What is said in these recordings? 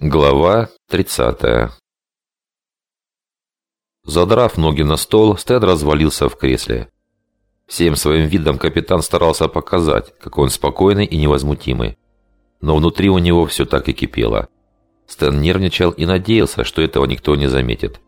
Глава 30 Задрав ноги на стол, Стэн развалился в кресле. Всем своим видом капитан старался показать, какой он спокойный и невозмутимый. Но внутри у него все так и кипело. Стэн нервничал и надеялся, что этого никто не заметит.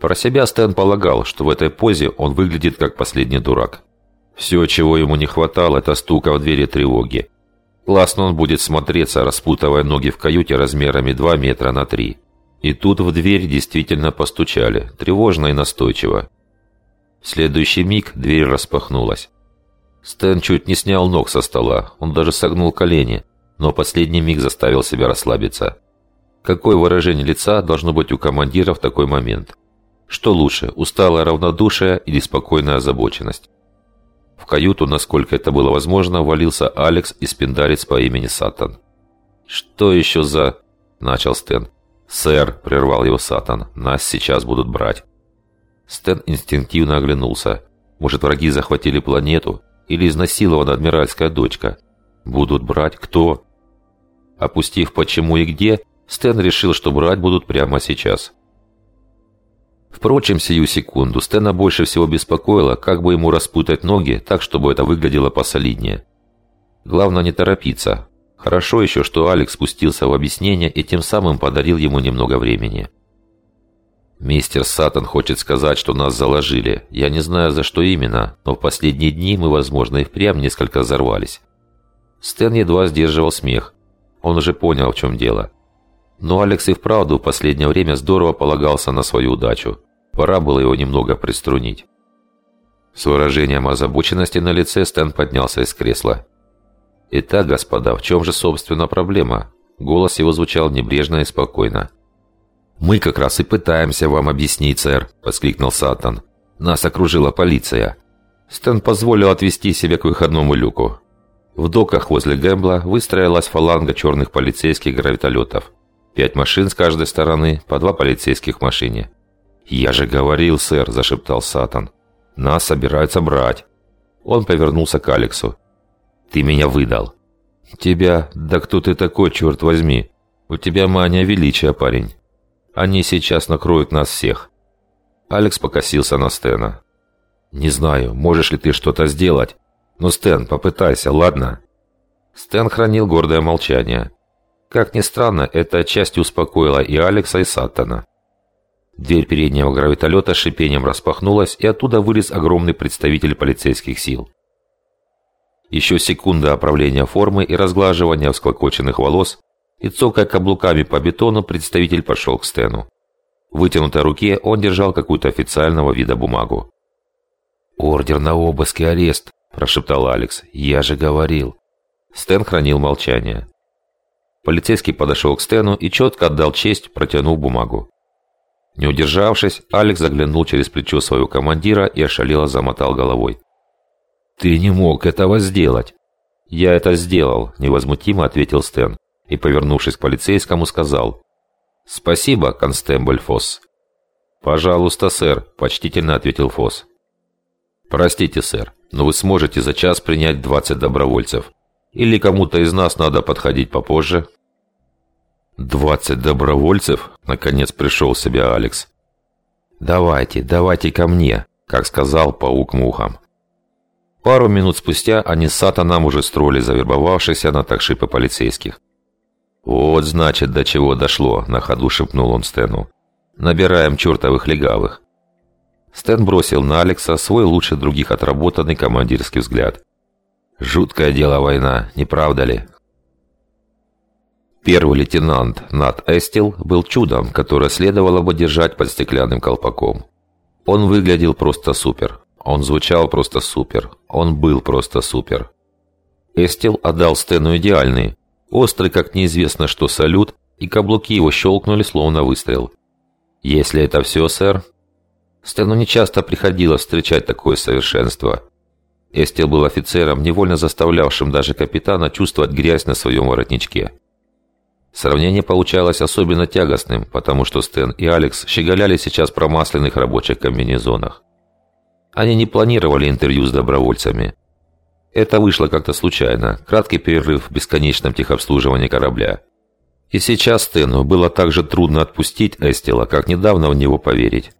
Про себя Стэн полагал, что в этой позе он выглядит как последний дурак. Все, чего ему не хватало, это стука в двери тревоги. Классно он будет смотреться, распутывая ноги в каюте размерами 2 метра на 3. И тут в дверь действительно постучали, тревожно и настойчиво. В следующий миг дверь распахнулась. Стэн чуть не снял ног со стола, он даже согнул колени, но последний миг заставил себя расслабиться. Какое выражение лица должно быть у командира в такой момент? Что лучше, усталое равнодушие или спокойная озабоченность? В каюту, насколько это было возможно, валился Алекс и спиндарец по имени Сатан. «Что еще за...» – начал Стэн. «Сэр», – прервал его Сатан, – «нас сейчас будут брать». Стэн инстинктивно оглянулся. Может, враги захватили планету? Или изнасилована адмиральская дочка? Будут брать кто? Опустив почему и где, Стэн решил, что брать будут прямо сейчас. Впрочем, сию секунду Стэна больше всего беспокоило, как бы ему распутать ноги так, чтобы это выглядело посолиднее. Главное не торопиться. Хорошо еще, что Алекс спустился в объяснение и тем самым подарил ему немного времени. «Мистер Саттон хочет сказать, что нас заложили. Я не знаю, за что именно, но в последние дни мы, возможно, и впрямь несколько взорвались». Стэн едва сдерживал смех. Он уже понял, в чем дело. Но Алекс и вправду в последнее время здорово полагался на свою удачу. Пора было его немного приструнить. С выражением озабоченности на лице Стэн поднялся из кресла. «Итак, господа, в чем же, собственно, проблема?» Голос его звучал небрежно и спокойно. «Мы как раз и пытаемся вам объяснить, сэр», — воскликнул Сатан. «Нас окружила полиция». Стэн позволил отвести себя к выходному люку. В доках возле Гэмбла выстроилась фаланга черных полицейских гравитолетов. Пять машин с каждой стороны, по два полицейских машине. «Я же говорил, сэр», – зашептал Сатан. «Нас собираются брать». Он повернулся к Алексу. «Ты меня выдал». «Тебя? Да кто ты такой, черт возьми? У тебя мания величия, парень. Они сейчас накроют нас всех». Алекс покосился на Стена. «Не знаю, можешь ли ты что-то сделать. Но, Стэн, попытайся, ладно?» Стэн хранил гордое молчание. Как ни странно, это отчасти успокоило и Алекса, и Саттона. Дверь переднего гравитолета шипением распахнулась, и оттуда вылез огромный представитель полицейских сил. Еще секунда оправления формы и разглаживания всклокоченных волос, и цокая каблуками по бетону, представитель пошел к Стэну. В вытянутой руке он держал какую-то официального вида бумагу. «Ордер на обыск и арест», – прошептал Алекс. «Я же говорил». Стэн хранил молчание. Полицейский подошел к Стэну и четко отдал честь, протянув бумагу. Не удержавшись, Алекс заглянул через плечо своего командира и ошалело замотал головой. «Ты не мог этого сделать!» «Я это сделал», – невозмутимо ответил Стэн и, повернувшись к полицейскому, сказал «Спасибо, констебль Фосс». «Пожалуйста, сэр», – почтительно ответил Фосс. «Простите, сэр, но вы сможете за час принять 20 добровольцев. Или кому-то из нас надо подходить попозже?» «Двадцать добровольцев?» – наконец пришел в себя Алекс. «Давайте, давайте ко мне», – как сказал паук мухам. Пару минут спустя они с Сатаном уже строили завербовавшихся на такшипы полицейских. «Вот, значит, до чего дошло», – на ходу шепнул он Стэну. «Набираем чертовых легавых». Стэн бросил на Алекса свой лучше других отработанный командирский взгляд. Жуткое дело война, не правда ли? Первый лейтенант Нат Эстил был чудом, которое следовало бы держать под стеклянным колпаком. Он выглядел просто супер. Он звучал просто супер. Он был просто супер. Эстил отдал Стэну идеальный, острый, как неизвестно что, салют, и каблуки его щелкнули, словно выстрел. «Если это все, сэр?» Стэну нечасто приходилось встречать такое совершенство. Эстил был офицером, невольно заставлявшим даже капитана чувствовать грязь на своем воротничке. Сравнение получалось особенно тягостным, потому что Стэн и Алекс щеголяли сейчас в промасленных рабочих комбинезонах. Они не планировали интервью с добровольцами. Это вышло как-то случайно, краткий перерыв в бесконечном техобслуживании корабля. И сейчас Стэну было так же трудно отпустить Эстила, как недавно в него поверить.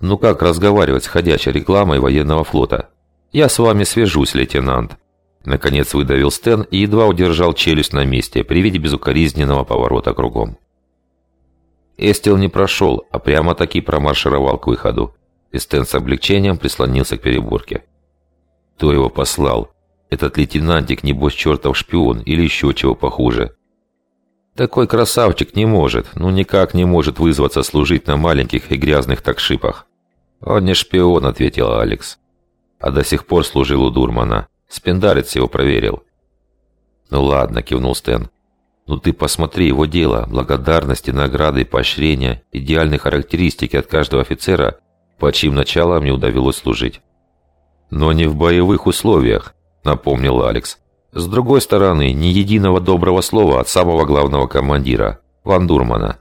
Ну как разговаривать с ходячей рекламой военного флота? Я с вами свяжусь, лейтенант. Наконец выдавил Стэн и едва удержал челюсть на месте при виде безукоризненного поворота кругом. Эстил не прошел, а прямо-таки промаршировал к выходу. И Стэн с облегчением прислонился к переборке. Кто его послал? Этот лейтенантик, небось, чертов шпион или еще чего похуже. Такой красавчик не может, ну никак не может вызваться служить на маленьких и грязных такшипах. «Он не шпион», — ответил Алекс. «А до сих пор служил у Дурмана. Спиндарец его проверил». «Ну ладно», — кивнул Стэн. «Ну ты посмотри его дело. Благодарности, награды, поощрения, идеальные характеристики от каждого офицера, по чьим началам мне удавилось служить». «Но не в боевых условиях», — напомнил Алекс. С другой стороны, ни единого доброго слова от самого главного командира, Ван Дурмана.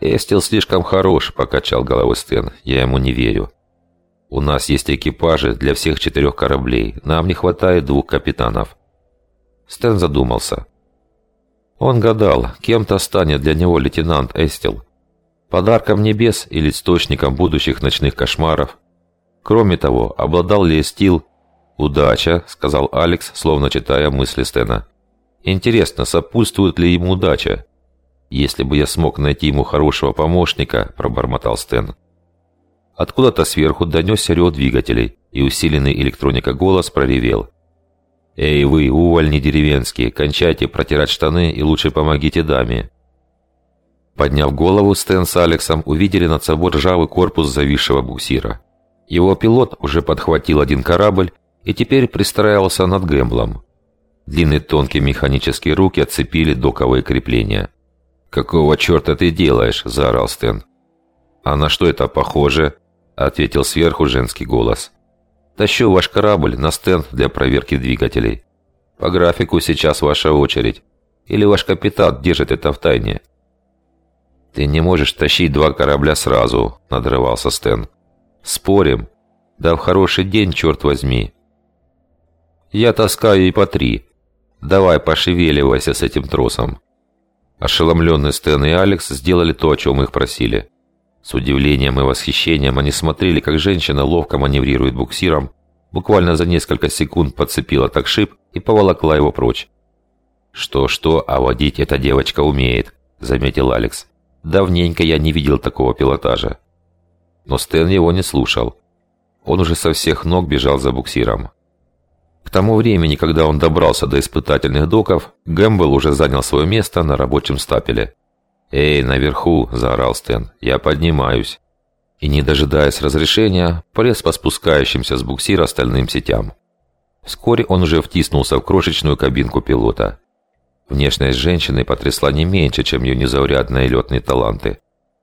«Эстил слишком хорош», — покачал головой Стэн. «Я ему не верю. У нас есть экипажи для всех четырех кораблей. Нам не хватает двух капитанов». Стэн задумался. Он гадал, кем-то станет для него лейтенант Эстил. Подарком небес или источником будущих ночных кошмаров. Кроме того, обладал ли Эстил «Удача», — сказал Алекс, словно читая мысли Стена. «Интересно, сопутствует ли ему удача?» «Если бы я смог найти ему хорошего помощника», — пробормотал Стэн. Откуда-то сверху донесся рев двигателей, и усиленный электроника голос проревел. «Эй вы, увольни деревенские, кончайте протирать штаны и лучше помогите даме». Подняв голову, Стэн с Алексом увидели над собой ржавый корпус зависшего буксира. Его пилот уже подхватил один корабль и теперь пристраивался над Гэмблом. Длинные тонкие механические руки отцепили доковые крепления. «Какого черта ты делаешь?» – заорал Стэн. «А на что это похоже?» – ответил сверху женский голос. «Тащу ваш корабль на стенд для проверки двигателей. По графику сейчас ваша очередь. Или ваш капитан держит это в тайне?» «Ты не можешь тащить два корабля сразу», – надрывался Стэн. «Спорим? Да в хороший день, черт возьми. Я таскаю и по три. Давай, пошевеливайся с этим тросом». Ошеломленные Стэн и Алекс сделали то, о чем их просили. С удивлением и восхищением они смотрели, как женщина ловко маневрирует буксиром, буквально за несколько секунд подцепила такшип и поволокла его прочь. «Что-что, а водить эта девочка умеет», — заметил Алекс. «Давненько я не видел такого пилотажа». Но Стэн его не слушал. Он уже со всех ног бежал за буксиром. К тому времени, когда он добрался до испытательных доков, Гэмбл уже занял свое место на рабочем стапеле. «Эй, наверху!» – заорал Стэн. «Я поднимаюсь!» И, не дожидаясь разрешения, полез по спускающимся с буксира стальным сетям. Вскоре он уже втиснулся в крошечную кабинку пилота. Внешность женщины потрясла не меньше, чем ее незаурядные летные таланты.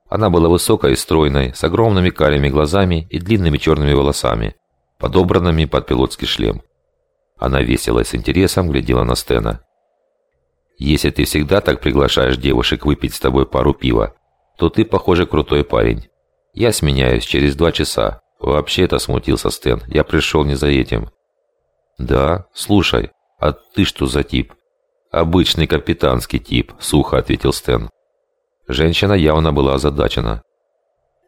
Она была высокой и стройной, с огромными карими глазами и длинными черными волосами, подобранными под пилотский шлем. Она весело и с интересом глядела на Стена. «Если ты всегда так приглашаешь девушек выпить с тобой пару пива, то ты, похоже, крутой парень. Я сменяюсь через два часа. Вообще-то смутился Стэн. Я пришел не за этим». «Да? Слушай, а ты что за тип?» «Обычный капитанский тип», — сухо ответил Стэн. Женщина явно была озадачена.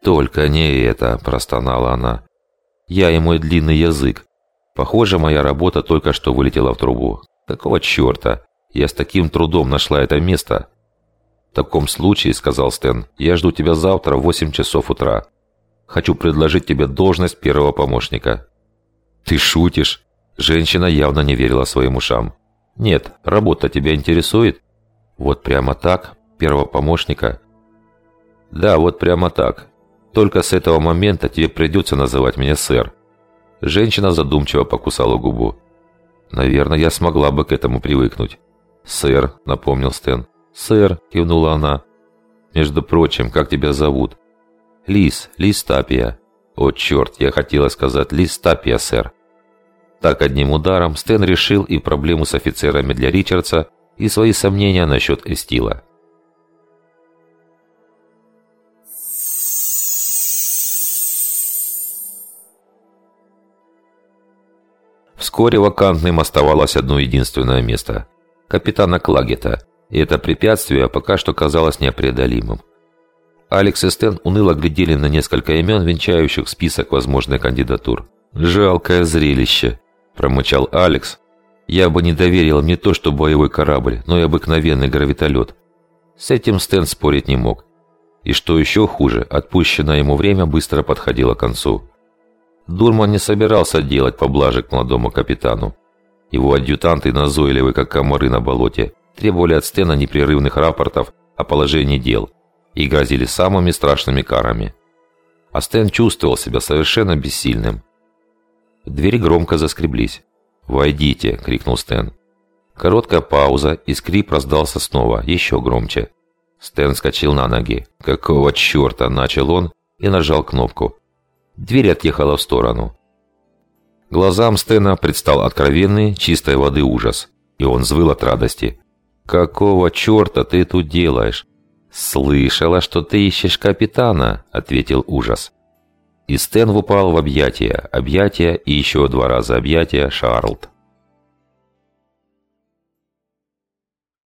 «Только не это», — простонала она. «Я и мой длинный язык. Похоже, моя работа только что вылетела в трубу. Какого черта? Я с таким трудом нашла это место. В таком случае, сказал Стэн, я жду тебя завтра в 8 часов утра. Хочу предложить тебе должность первого помощника. Ты шутишь? Женщина явно не верила своим ушам. Нет, работа тебя интересует? Вот прямо так, первого помощника? Да, вот прямо так. Только с этого момента тебе придется называть меня сэр. Женщина задумчиво покусала губу. «Наверное, я смогла бы к этому привыкнуть». «Сэр», — напомнил Стэн. «Сэр», — кивнула она. «Между прочим, как тебя зовут?» «Лис, Лис Тапия». «О, черт, я хотела сказать Лис Тапия, сэр». Так одним ударом Стэн решил и проблему с офицерами для Ричардса, и свои сомнения насчет Эстила. Вскоре вакантным оставалось одно единственное место – капитана Клагета, И это препятствие пока что казалось непреодолимым. Алекс и Стэн уныло глядели на несколько имен, венчающих список возможных кандидатур. «Жалкое зрелище», – промычал Алекс. «Я бы не доверил не то что боевой корабль, но и обыкновенный гравитолет». С этим Стэн спорить не мог. И что еще хуже, отпущенное ему время быстро подходило к концу. Дурман не собирался делать поблажек молодому капитану. Его адъютанты, назойливы как комары на болоте, требовали от Стена непрерывных рапортов о положении дел и грозили самыми страшными карами. А Стэн чувствовал себя совершенно бессильным. Двери громко заскреблись. «Войдите!» – крикнул Стэн. Короткая пауза, и скрип раздался снова, еще громче. Стэн вскочил на ноги. «Какого черта?» – начал он и нажал кнопку. Дверь отъехала в сторону. Глазам Стена предстал откровенный, чистой воды ужас, и он взвыл от радости. «Какого черта ты тут делаешь?» «Слышала, что ты ищешь капитана», — ответил ужас. И Стэн упал в объятия, объятия и еще два раза объятия Шарлд.